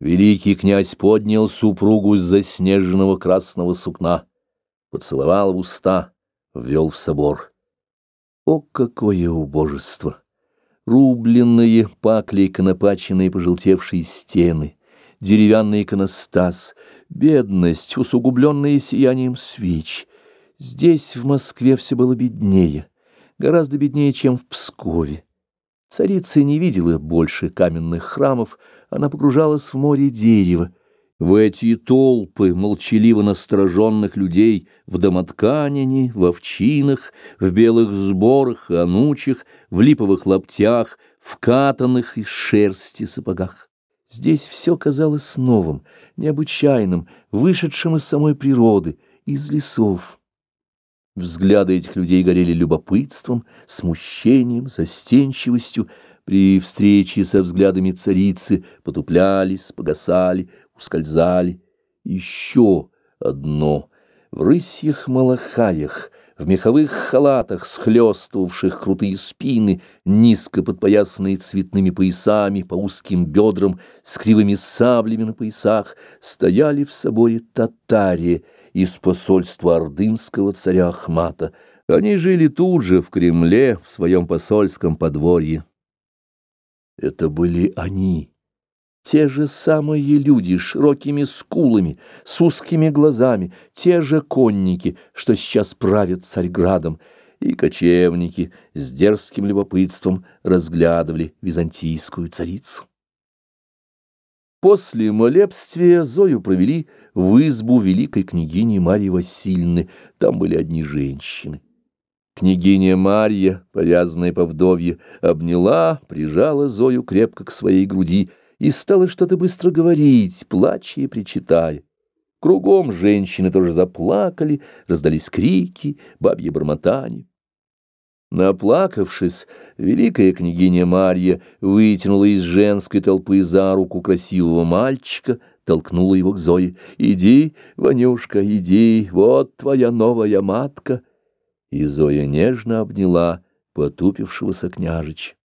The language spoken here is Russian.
Великий князь поднял супругу с заснеженного красного сукна, поцеловал в уста, ввел в собор. О, какое убожество! Рубленные, пакли, конопаченные, пожелтевшие стены, деревянный иконостас, бедность, усугубленная сиянием свеч. Здесь, в Москве, все было беднее, гораздо беднее, чем в Пскове. Царица не видела больше каменных храмов, она погружалась в море дерева, в эти толпы молчаливо настороженных людей в домотканине, в овчинах, в белых сборах и анучах, в липовых лаптях, в катанных из шерсти сапогах. Здесь все казалось новым, необычайным, вышедшим из самой природы, из лесов. Взгляды этих людей горели любопытством, смущением, застенчивостью. При встрече со взглядами царицы потуплялись, погасали, ускользали. Еще одно. В рысьих малахаях, в меховых халатах, схлестывавших крутые спины, низко подпоясанные цветными поясами по узким бедрам, с кривыми саблями на поясах, стояли в соборе татари — из посольства ордынского царя Ахмата. Они жили тут же, в Кремле, в своем посольском подворье. Это были они, те же самые люди с широкими скулами, с узкими глазами, те же конники, что сейчас правят Царьградом, и кочевники с дерзким любопытством разглядывали византийскую царицу. После молебствия Зою провели в избу великой княгини Марьи Васильевны. Там были одни женщины. Княгиня Марья, повязанная по вдовье, обняла, прижала Зою крепко к своей груди и стала что-то быстро говорить, плача и причитая. Кругом женщины тоже заплакали, раздались крики, бабье бормотание. Наплакавшись, великая княгиня Марья вытянула из женской толпы за руку красивого мальчика, толкнула его к Зое. «Иди, Ванюшка, иди, вот твоя новая матка!» И Зоя нежно обняла потупившегося княжича.